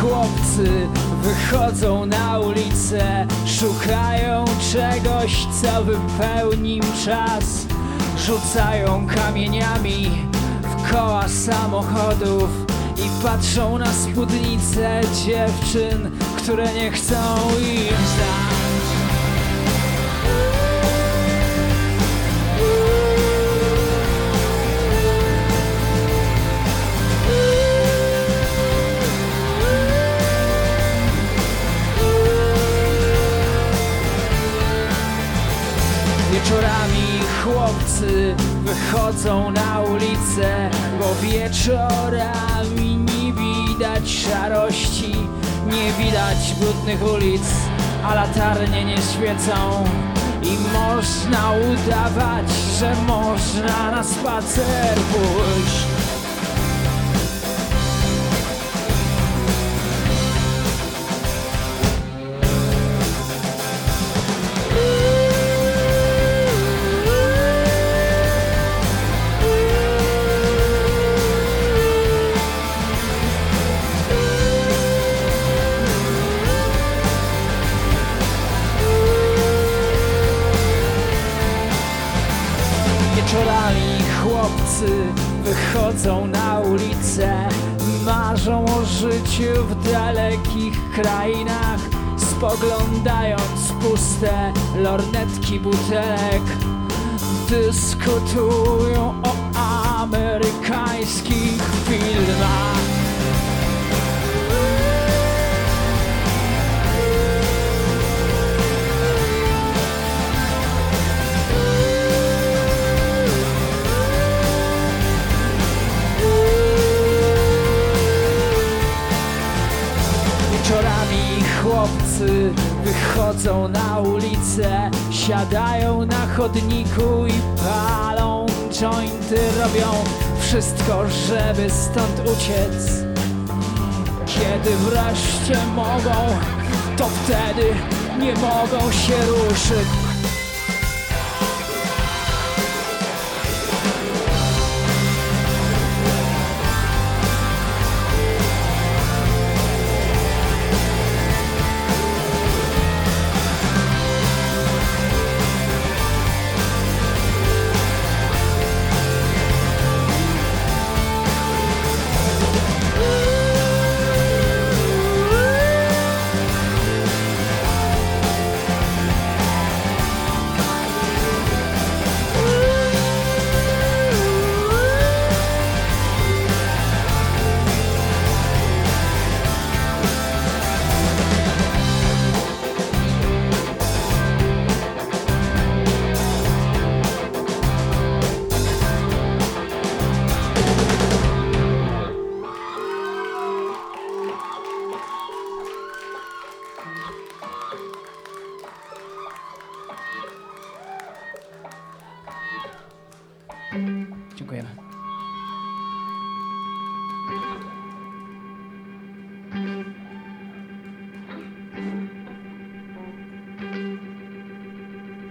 chłopcy wychodzą na ulicę, szukają czegoś, co wypełni im czas. Rzucają kamieniami w koła samochodów i patrzą na spódnice dziewczyn, które nie chcą im znać. Chłopcy wychodzą na ulicę, bo wieczorami nie widać szarości, nie widać brudnych ulic, a latarnie nie świecą. I można udawać, że można na spacer pójść. Chłopcy wychodzą na ulicę Marzą o życiu w dalekich krainach Spoglądając puste lornetki butelek. Dyskutują o amerykańskich filmach chłopcy wychodzą na ulicę Siadają na chodniku i palą jointy Robią wszystko, żeby stąd uciec. Kiedy wreszcie mogą, to wtedy nie mogą się ruszyć 就可以了。